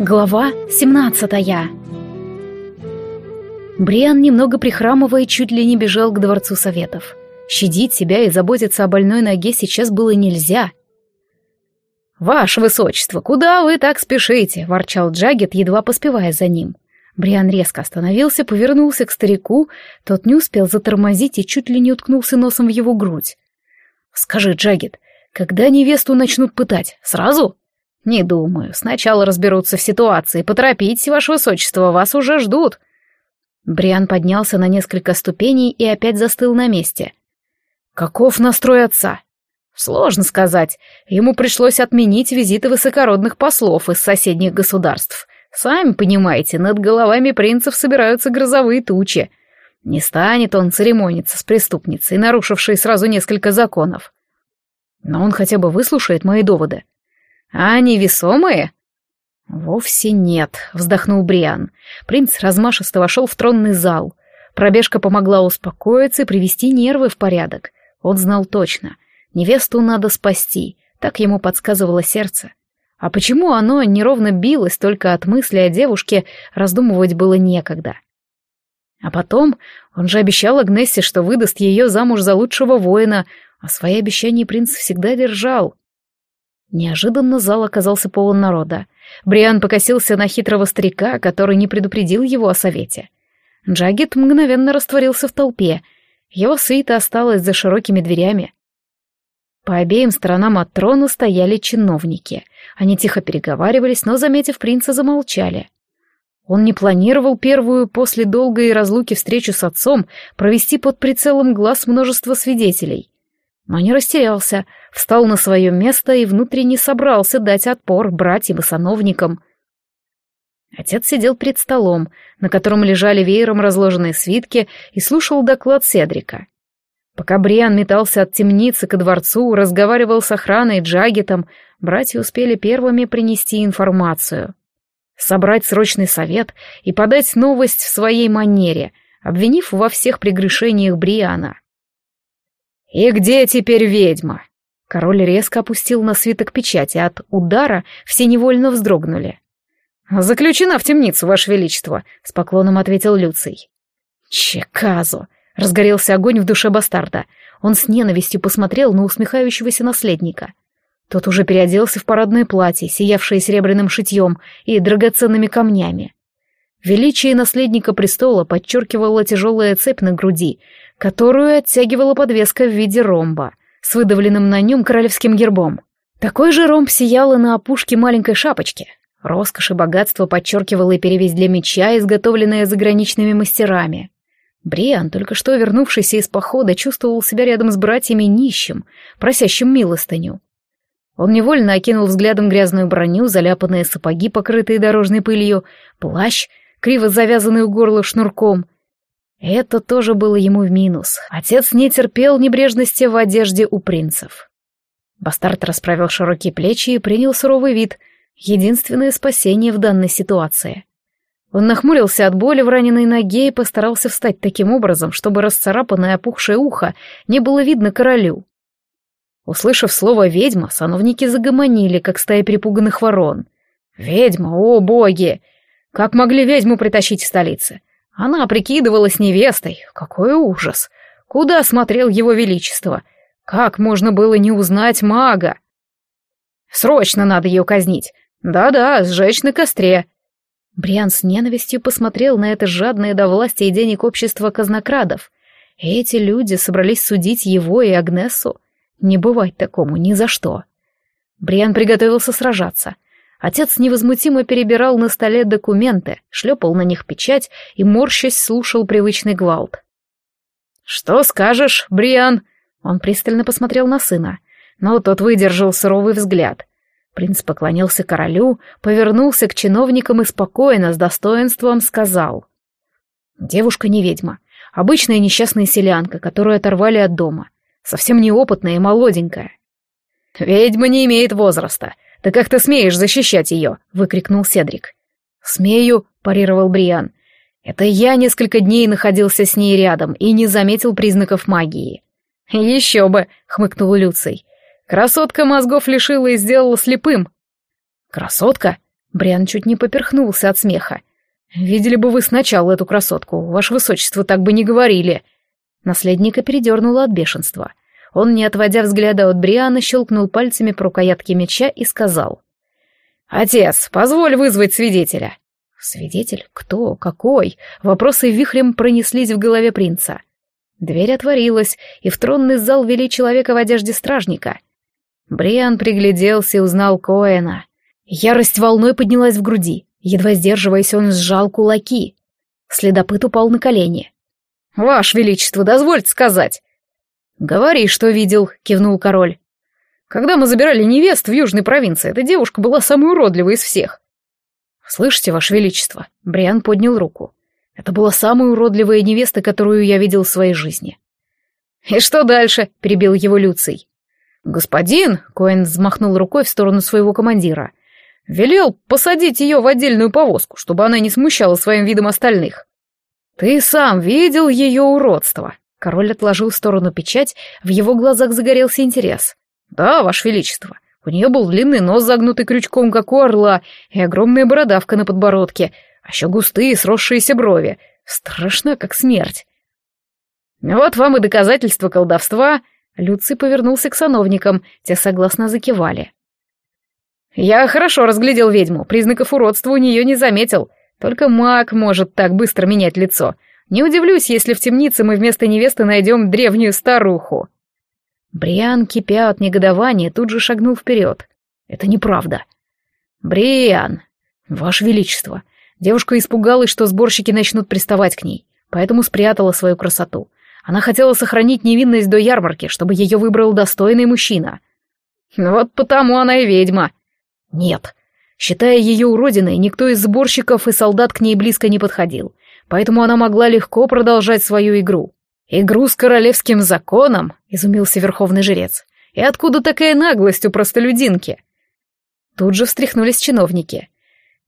Глава 17 Бриан, немного прихрамывая, чуть ли не бежал к Дворцу Советов. Щадить себя и заботиться о больной ноге сейчас было нельзя. «Ваше Высочество, куда вы так спешите?» — ворчал Джагет, едва поспевая за ним. Бриан резко остановился, повернулся к старику, тот не успел затормозить и чуть ли не уткнулся носом в его грудь. «Скажи, Джагет, когда невесту начнут пытать? Сразу?» «Не думаю. Сначала разберутся в ситуации. Поторопитесь, ваше высочество, вас уже ждут». Бриан поднялся на несколько ступеней и опять застыл на месте. «Каков настрой отца?» «Сложно сказать. Ему пришлось отменить визиты высокородных послов из соседних государств. Сами понимаете, над головами принцев собираются грозовые тучи. Не станет он церемониться с преступницей, нарушившей сразу несколько законов. Но он хотя бы выслушает мои доводы. А они весомые? Вовсе нет, вздохнул Бриан. Принц размашисто вошел в тронный зал. Пробежка помогла успокоиться и привести нервы в порядок. Он знал точно. Невесту надо спасти, так ему подсказывало сердце. А почему оно неровно билось только от мысли о девушке, раздумывать было некогда. А потом он же обещал Агнессе, что выдаст ее замуж за лучшего воина, а свои обещания принц всегда держал. Неожиданно зал оказался полон народа. Бриан покосился на хитрого старика, который не предупредил его о совете. Джагет мгновенно растворился в толпе. Его свита осталась за широкими дверями. По обеим сторонам от трона стояли чиновники. Они тихо переговаривались, но, заметив принца, замолчали. Он не планировал первую после долгой разлуки встречу с отцом провести под прицелом глаз множество свидетелей но не растерялся, встал на свое место и внутренне собрался дать отпор братьям и сановникам. Отец сидел перед столом, на котором лежали веером разложенные свитки, и слушал доклад Седрика. Пока Бриан метался от темницы ко дворцу, разговаривал с охраной Джагетом, братья успели первыми принести информацию. Собрать срочный совет и подать новость в своей манере, обвинив во всех прегрешениях Бриана. «И где теперь ведьма?» Король резко опустил на свиток печати, от удара все невольно вздрогнули. «Заключена в темницу, Ваше Величество», — с поклоном ответил Люций. «Чеказу!» — разгорелся огонь в душе бастарда. Он с ненавистью посмотрел на усмехающегося наследника. Тот уже переоделся в парадное платье, сиявшее серебряным шитьем и драгоценными камнями. Величие наследника престола подчеркивала тяжелая цепь на груди, которую оттягивала подвеска в виде ромба с выдавленным на нем королевским гербом. Такой же ромб сиял и на опушке маленькой шапочки. Роскошь и богатство подчеркивала и перевесь для меча, изготовленная заграничными мастерами. Бриан, только что вернувшийся из похода, чувствовал себя рядом с братьями нищим, просящим милостыню. Он невольно окинул взглядом грязную броню, заляпанные сапоги, покрытые дорожной пылью, плащ, криво завязанный у горла шнурком. Это тоже было ему в минус. Отец не терпел небрежности в одежде у принцев. Бастард расправил широкие плечи и принял суровый вид. Единственное спасение в данной ситуации. Он нахмурился от боли в раненой ноге и постарался встать таким образом, чтобы расцарапанное опухшее ухо не было видно королю. Услышав слово «ведьма», сановники загомонили, как стая перепуганных ворон. «Ведьма, о боги! Как могли ведьму притащить в столице? Она прикидывалась невестой. Какой ужас! Куда смотрел его величество? Как можно было не узнать мага? Срочно надо ее казнить. Да-да, сжечь на костре. Бриан с ненавистью посмотрел на это жадное до власти и денег общество казнокрадов. Эти люди собрались судить его и Агнесу. Не бывать такому ни за что. Бриан приготовился сражаться — Отец невозмутимо перебирал на столе документы, шлепал на них печать и, морщась, слушал привычный гвалт. «Что скажешь, Бриан?» Он пристально посмотрел на сына, но тот выдержал суровый взгляд. Принц поклонился королю, повернулся к чиновникам и спокойно, с достоинством сказал. «Девушка не ведьма, обычная несчастная селянка, которую оторвали от дома, совсем неопытная и молоденькая. Ведьма не имеет возраста, «Да как ты смеешь защищать ее?» — выкрикнул Седрик. «Смею», — парировал Бриан. «Это я несколько дней находился с ней рядом и не заметил признаков магии». «Еще бы», — хмыкнул Люций. «Красотка мозгов лишила и сделала слепым». «Красотка?» Бриан чуть не поперхнулся от смеха. «Видели бы вы сначала эту красотку, ваше высочество так бы не говорили». Наследника передернуло от бешенства. Он, не отводя взгляда от Бриана, щелкнул пальцами по рукоятке меча и сказал. «Отец, позволь вызвать свидетеля». «Свидетель? Кто? Какой?» Вопросы вихрем пронеслись в голове принца. Дверь отворилась, и в тронный зал вели человека в одежде стражника. Бриан пригляделся и узнал Коэна. Ярость волной поднялась в груди. Едва сдерживаясь, он сжал кулаки. Следопыт упал на колени. «Ваше Величество, дозвольте сказать». «Говори, что видел», — кивнул король. «Когда мы забирали невест в южной провинции, эта девушка была самой уродливой из всех». «Слышите, Ваше Величество?» — Бриан поднял руку. «Это была самая уродливая невеста, которую я видел в своей жизни». «И что дальше?» — перебил его Люций. «Господин», — Коэн взмахнул рукой в сторону своего командира, — «велел посадить ее в отдельную повозку, чтобы она не смущала своим видом остальных». «Ты сам видел ее уродство?» Король отложил в сторону печать, в его глазах загорелся интерес. «Да, Ваше Величество, у нее был длинный нос, загнутый крючком, как у орла, и огромная бородавка на подбородке, а еще густые сросшиеся брови. Страшно, как смерть». «Вот вам и доказательство колдовства», Люций повернулся к сановникам, те согласно закивали. «Я хорошо разглядел ведьму, признаков уродства у нее не заметил. Только маг может так быстро менять лицо. Не удивлюсь, если в темнице мы вместо невесты найдем древнюю старуху». Бриан, кипя от негодования, тут же шагнул вперед. «Это неправда». «Бриан, ваше величество, девушка испугалась, что сборщики начнут приставать к ней, поэтому спрятала свою красоту. Она хотела сохранить невинность до ярмарки, чтобы ее выбрал достойный мужчина. Вот потому она и ведьма. Нет. Считая ее уродиной, никто из сборщиков и солдат к ней близко не подходил, поэтому она могла легко продолжать свою игру. «Игру с королевским законом?» — изумился верховный жрец. «И откуда такая наглость у простолюдинки?» Тут же встряхнулись чиновники.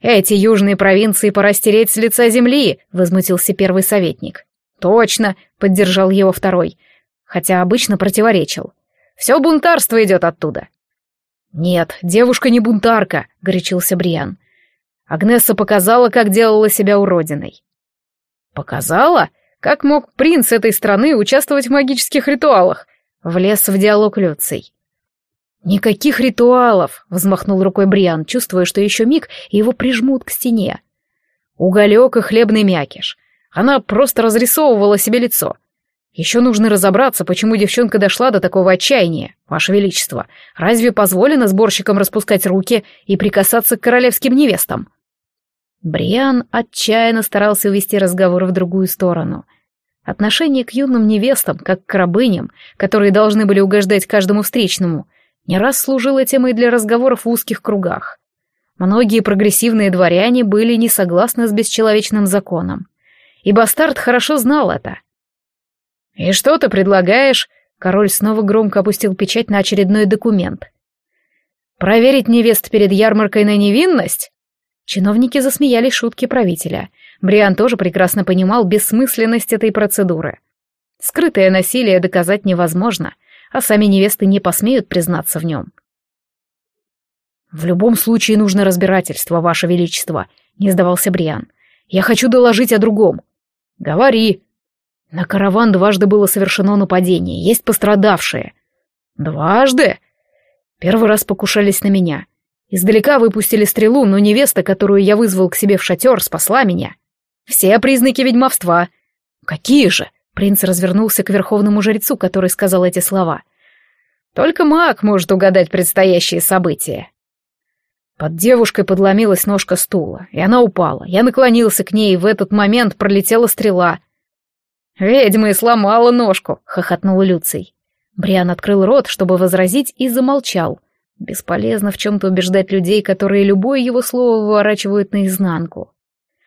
«Эти южные провинции пора стереть с лица земли!» — возмутился первый советник. «Точно!» — поддержал его второй, хотя обычно противоречил. «Все бунтарство идет оттуда». «Нет, девушка не бунтарка», — горячился Бриан. Агнесса показала, как делала себя уродиной. «Показала? Как мог принц этой страны участвовать в магических ритуалах?» — влез в диалог Люций. «Никаких ритуалов!» — взмахнул рукой Бриан, чувствуя, что еще миг, и его прижмут к стене. «Уголек и хлебный мякиш. Она просто разрисовывала себе лицо. Еще нужно разобраться, почему девчонка дошла до такого отчаяния, Ваше Величество. Разве позволено сборщикам распускать руки и прикасаться к королевским невестам? Бриан отчаянно старался увести разговор в другую сторону. Отношение к юным невестам, как к рабыням, которые должны были угождать каждому встречному, не раз служило темой для разговоров в узких кругах. Многие прогрессивные дворяне были не согласны с бесчеловечным законом и бастард хорошо знал это. «И что ты предлагаешь?» Король снова громко опустил печать на очередной документ. «Проверить невест перед ярмаркой на невинность?» Чиновники засмеяли шутки правителя. Бриан тоже прекрасно понимал бессмысленность этой процедуры. Скрытое насилие доказать невозможно, а сами невесты не посмеют признаться в нем. «В любом случае нужно разбирательство, Ваше Величество», — не сдавался Бриан. «Я хочу доложить о другом. «Говори». На караван дважды было совершено нападение, есть пострадавшие. «Дважды?» Первый раз покушались на меня. Издалека выпустили стрелу, но невеста, которую я вызвал к себе в шатер, спасла меня. Все признаки ведьмовства. Какие же? Принц развернулся к верховному жрецу, который сказал эти слова. Только маг может угадать предстоящие события. Под девушкой подломилась ножка стула, и она упала. Я наклонился к ней, и в этот момент пролетела стрела. «Ведьма и сломала ножку», — хохотнул Люций. Бриан открыл рот, чтобы возразить, и замолчал. Бесполезно в чем-то убеждать людей, которые любое его слово выворачивают наизнанку.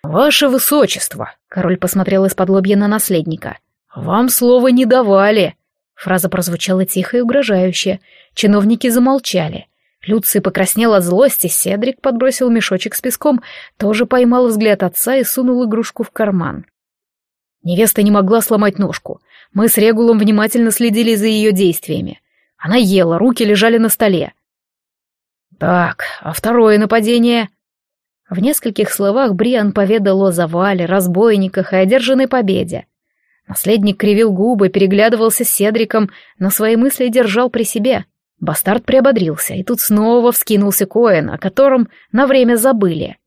«Ваше высочество», — король посмотрел из-под лобья на наследника, — «вам слова не давали». Фраза прозвучала тихо и угрожающе. Чиновники замолчали. Люций покраснел от злости, Седрик подбросил мешочек с песком, тоже поймал взгляд отца и сунул игрушку в карман. Невеста не могла сломать ножку. Мы с Регулом внимательно следили за ее действиями. Она ела, руки лежали на столе. Так, а второе нападение? В нескольких словах Бриан поведал о завале, разбойниках и одержанной победе. Наследник кривил губы, переглядывался с Седриком, но свои мысли держал при себе. Бастард приободрился, и тут снова вскинулся Коэн, о котором на время забыли.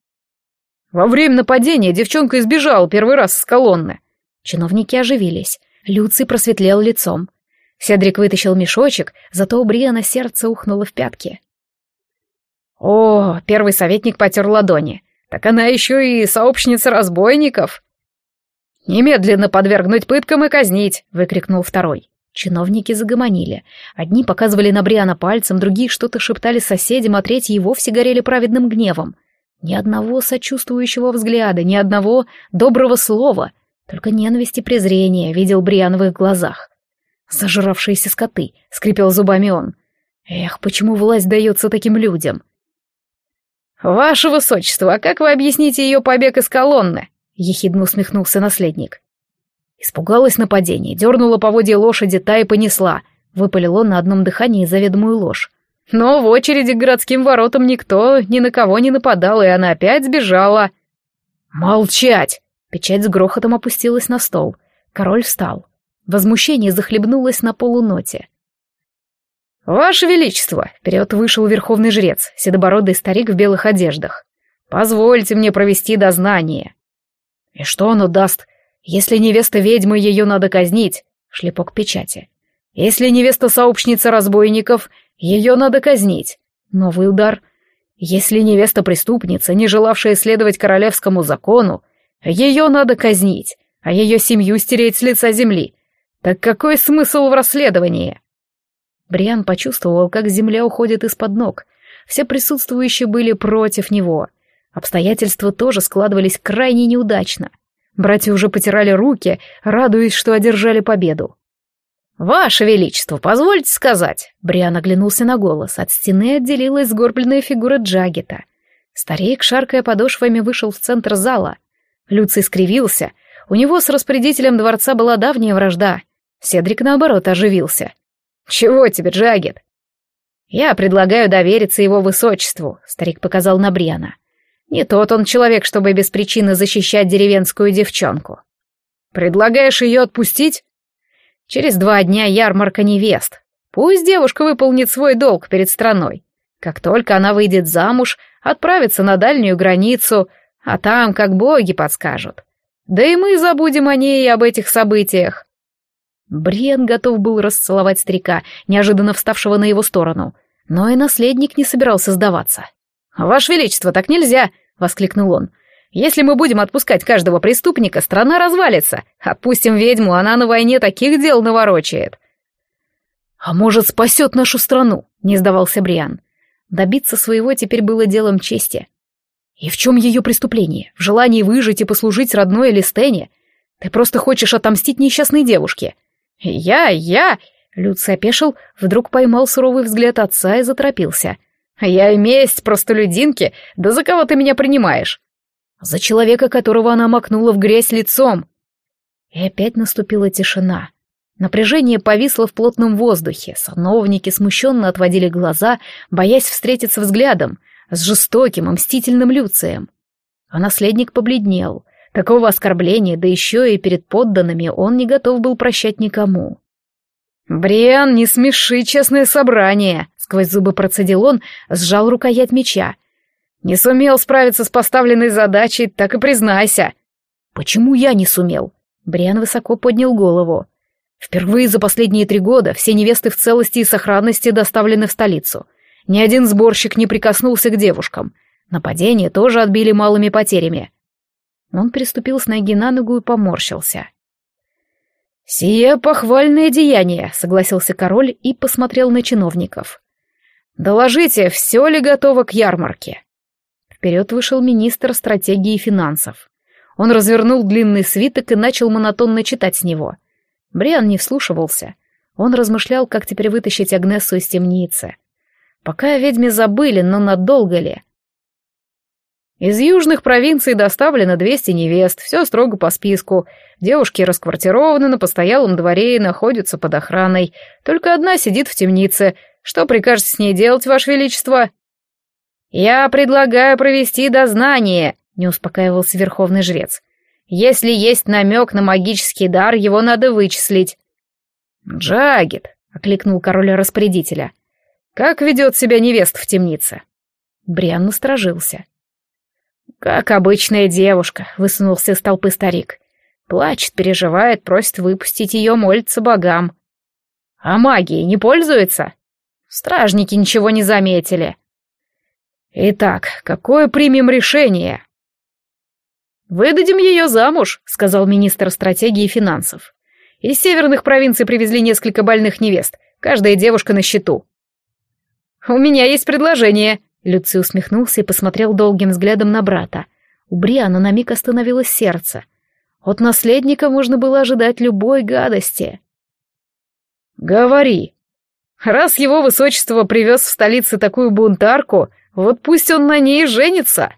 «Во время нападения девчонка избежала первый раз из колонны». Чиновники оживились. Люций просветлел лицом. Седрик вытащил мешочек, зато у Бриана сердце ухнуло в пятки. «О, первый советник потер ладони. Так она еще и сообщница разбойников!» «Немедленно подвергнуть пыткам и казнить!» — выкрикнул второй. Чиновники загомонили. Одни показывали на Бриана пальцем, другие что-то шептали соседям, а третьи и вовсе горели праведным гневом. Ни одного сочувствующего взгляда, ни одного доброго слова, только ненависть и презрение видел Бриан в их глазах. «Зажравшиеся скоты!» — скрипел зубами он. «Эх, почему власть дается таким людям?» «Ваше высочество, а как вы объясните ее побег из колонны?» ехидно усмехнулся наследник. Испугалась нападения, дернула поводья лошади, та и понесла. Выпалил он на одном дыхании заведомую ложь. Но в очереди к городским воротам никто ни на кого не нападал, и она опять сбежала. «Молчать!» Печать с грохотом опустилась на стол. Король встал. Возмущение захлебнулось на полуноте. «Ваше Величество!» — вперед вышел верховный жрец, седобородый старик в белых одеждах. «Позвольте мне провести дознание». И что оно даст? Если невеста ведьмы, ее надо казнить. Шлепок печати. Если невеста сообщница разбойников, ее надо казнить. Новый удар. Если невеста преступница, не желавшая следовать королевскому закону, ее надо казнить, а ее семью стереть с лица земли. Так какой смысл в расследовании? Бриан почувствовал, как земля уходит из-под ног. Все присутствующие были против него. Обстоятельства тоже складывались крайне неудачно. Братья уже потирали руки, радуясь, что одержали победу. «Ваше Величество, позвольте сказать!» Бриан оглянулся на голос. От стены отделилась сгорбленная фигура Джагета. Старик, шаркая подошвами, вышел в центр зала. Люций скривился. У него с распорядителем дворца была давняя вражда. Седрик, наоборот, оживился. «Чего тебе, Джагет?» «Я предлагаю довериться его высочеству», — старик показал на Бриана. Не тот он человек, чтобы без причины защищать деревенскую девчонку. Предлагаешь ее отпустить? Через два дня ярмарка невест. Пусть девушка выполнит свой долг перед страной. Как только она выйдет замуж, отправится на дальнюю границу, а там как боги подскажут. Да и мы забудем о ней и об этих событиях. Бриен готов был расцеловать старика, неожиданно вставшего на его сторону, но и наследник не собирался сдаваться. «Ваше Величество, так нельзя!» — воскликнул он. «Если мы будем отпускать каждого преступника, страна развалится. Отпустим ведьму, она на войне таких дел наворочает». «А может, спасет нашу страну?» — не сдавался Бриан. Добиться своего теперь было делом чести. «И в чем ее преступление? В желании выжить и послужить родной Элистене? Ты просто хочешь отомстить несчастной девушке?» «Я, я...» — Люци опешил, вдруг поймал суровый взгляд отца и заторопился — «Я и месть простолюдинки, да за кого ты меня принимаешь?» «За человека, которого она макнула в грязь лицом». И опять наступила тишина. Напряжение повисло в плотном воздухе, сановники смущенно отводили глаза, боясь встретиться взглядом с жестоким, мстительным Люцием. А наследник побледнел. Такого оскорбления, да еще и перед подданными, он не готов был прощать никому. «Бриан, не смеши честное собрание!» Сквозь зубы процедил он, сжал рукоять меча. «Не сумел справиться с поставленной задачей, так и признайся». «Почему я не сумел?» Бриан высоко поднял голову. Впервые за последние три года все невесты в целости и сохранности доставлены в столицу. Ни один сборщик не прикоснулся к девушкам. Нападение тоже отбили малыми потерями. Он переступил с ноги на ногу и поморщился. «Сие похвальное деяние», — согласился король и посмотрел на чиновников. «Доложите, все ли готово к ярмарке?» Вперед вышел министр стратегии и финансов. Он развернул длинный свиток и начал монотонно читать с него. Бриан не вслушивался. Он размышлял, как теперь вытащить Агнесу из темницы. Пока о ведьме забыли, но надолго ли? Из южных провинций доставлено 200 невест, все строго по списку. Девушки расквартированы на постоялом дворе и находятся под охраной. Только одна сидит в темнице, что прикажете с ней делать, Ваше Величество?» «Я предлагаю провести дознание», — не успокаивался верховный жрец. «Если есть намек на магический дар, его надо вычислить». «Джагет», — окликнул король распорядителя. «Как ведет себя невеста в темнице?» Бриан насторожился. «Как обычная девушка», — высунулся из толпы старик. «Плачет, переживает, просит выпустить ее, молится богам». «А магией не пользуется?» «Стражники ничего не заметили». «Итак, какое примем решение?» «Выдадим ее замуж», — сказал министр стратегии и финансов. «Из северных провинций привезли несколько больных невест, каждая девушка на счету». «У меня есть предложение», — Люци усмехнулся и посмотрел долгим взглядом на брата. У Бриана на миг остановилось сердце. От наследника можно было ожидать любой гадости. «Говори. Раз его высочество привез в столице такую бунтарку, вот пусть он на ней женится».